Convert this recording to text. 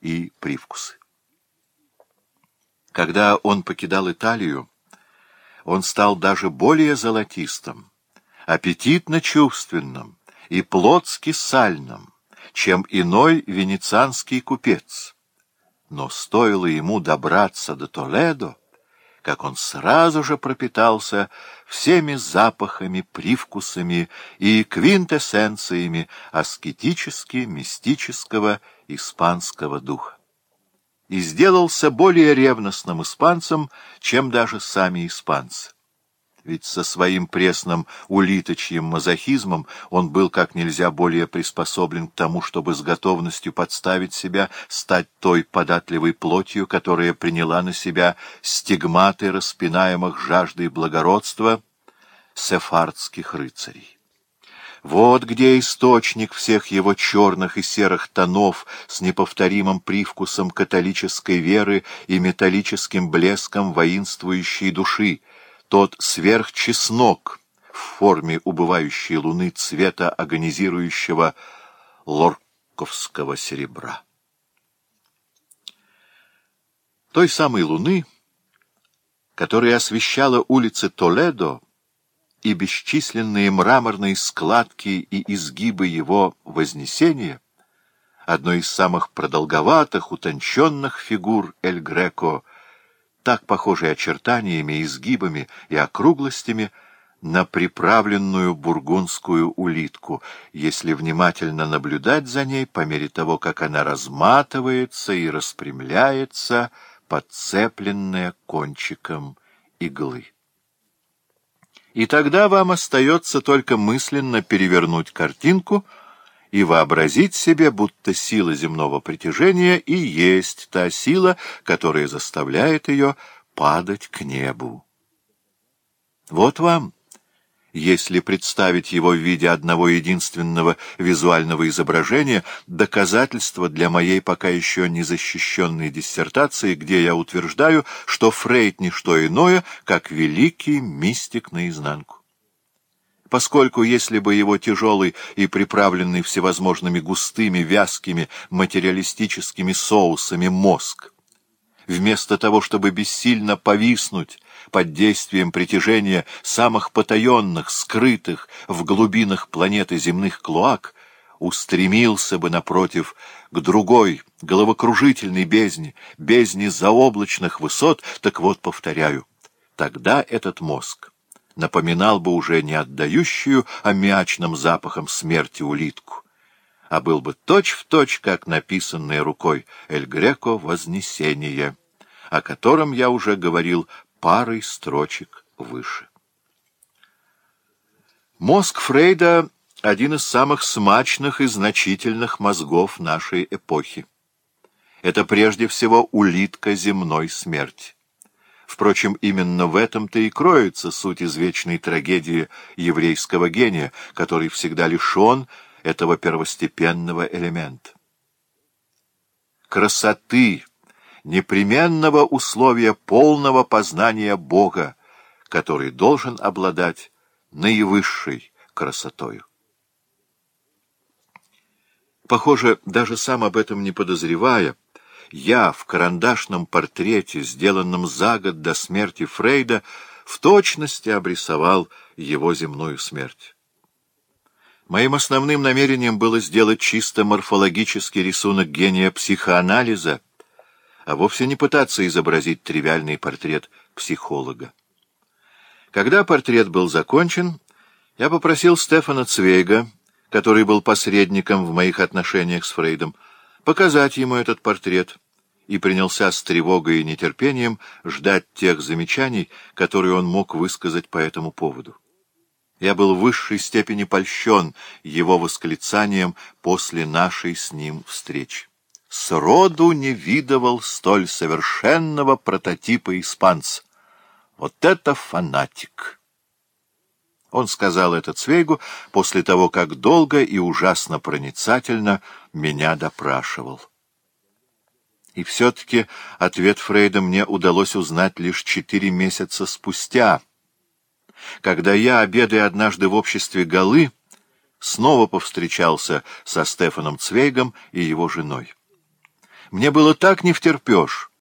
и привкусы. Когда он покидал Италию, он стал даже более золотистым, аппетитно-чувственным и плотски-сальным, чем иной венецианский купец. Но стоило ему добраться до Толедо, как он сразу же пропитался всеми запахами, привкусами и квинтэссенциями аскетически мистического испанского духа. И сделался более ревностным испанцем, чем даже сами испанцы ведь со своим пресным улиточьим мазохизмом он был как нельзя более приспособлен к тому, чтобы с готовностью подставить себя, стать той податливой плотью, которая приняла на себя стигматы распинаемых жаждой благородства сефардских рыцарей. Вот где источник всех его черных и серых тонов с неповторимым привкусом католической веры и металлическим блеском воинствующей души — тот сверхчеснок в форме убывающей луны цвета агонизирующего лорковского серебра. Той самой луны, которая освещала улицы Толедо и бесчисленные мраморные складки и изгибы его вознесения, одной из самых продолговатых, утонченных фигур Эль Греко — так похожей очертаниями, изгибами и округлостями на приправленную бургундскую улитку, если внимательно наблюдать за ней по мере того, как она разматывается и распрямляется, подцепленная кончиком иглы. И тогда вам остается только мысленно перевернуть картинку — и вообразить себе, будто сила земного притяжения и есть та сила, которая заставляет ее падать к небу. Вот вам, если представить его в виде одного единственного визуального изображения, доказательство для моей пока еще незащищенной диссертации, где я утверждаю, что Фрейд — не что иное, как великий мистик наизнанку поскольку если бы его тяжелый и приправленный всевозможными густыми, вязкими, материалистическими соусами мозг, вместо того, чтобы бессильно повиснуть под действием притяжения самых потаенных, скрытых в глубинах планеты земных клоак, устремился бы, напротив, к другой, головокружительной бездне, бездне заоблачных высот, так вот, повторяю, тогда этот мозг напоминал бы уже не отдающую аммиачным запахом смерти улитку, а был бы точь-в-точь, точь, как написанное рукой Эль Греко «Вознесение», о котором я уже говорил парой строчек выше. Мозг Фрейда — один из самых смачных и значительных мозгов нашей эпохи. Это прежде всего улитка земной смерти. Впрочем, именно в этом-то и кроется суть извечной трагедии еврейского гения, который всегда лишен этого первостепенного элемента. Красоты — непременного условия полного познания Бога, который должен обладать наивысшей красотою. Похоже, даже сам об этом не подозревая, я в карандашном портрете, сделанном за год до смерти Фрейда, в точности обрисовал его земную смерть. Моим основным намерением было сделать чисто морфологический рисунок гения психоанализа, а вовсе не пытаться изобразить тривиальный портрет психолога. Когда портрет был закончен, я попросил Стефана Цвейга, который был посредником в моих отношениях с Фрейдом, показать ему этот портрет, и принялся с тревогой и нетерпением ждать тех замечаний, которые он мог высказать по этому поводу. Я был в высшей степени польщен его восклицанием после нашей с ним встречи. Сроду не видывал столь совершенного прототипа испанца. Вот это фанатик! Он сказал это Цвейгу после того, как долго и ужасно проницательно меня допрашивал. И все-таки ответ Фрейда мне удалось узнать лишь четыре месяца спустя, когда я, обедая однажды в обществе Галы, снова повстречался со Стефаном Цвейгом и его женой. Мне было так невтерпеж,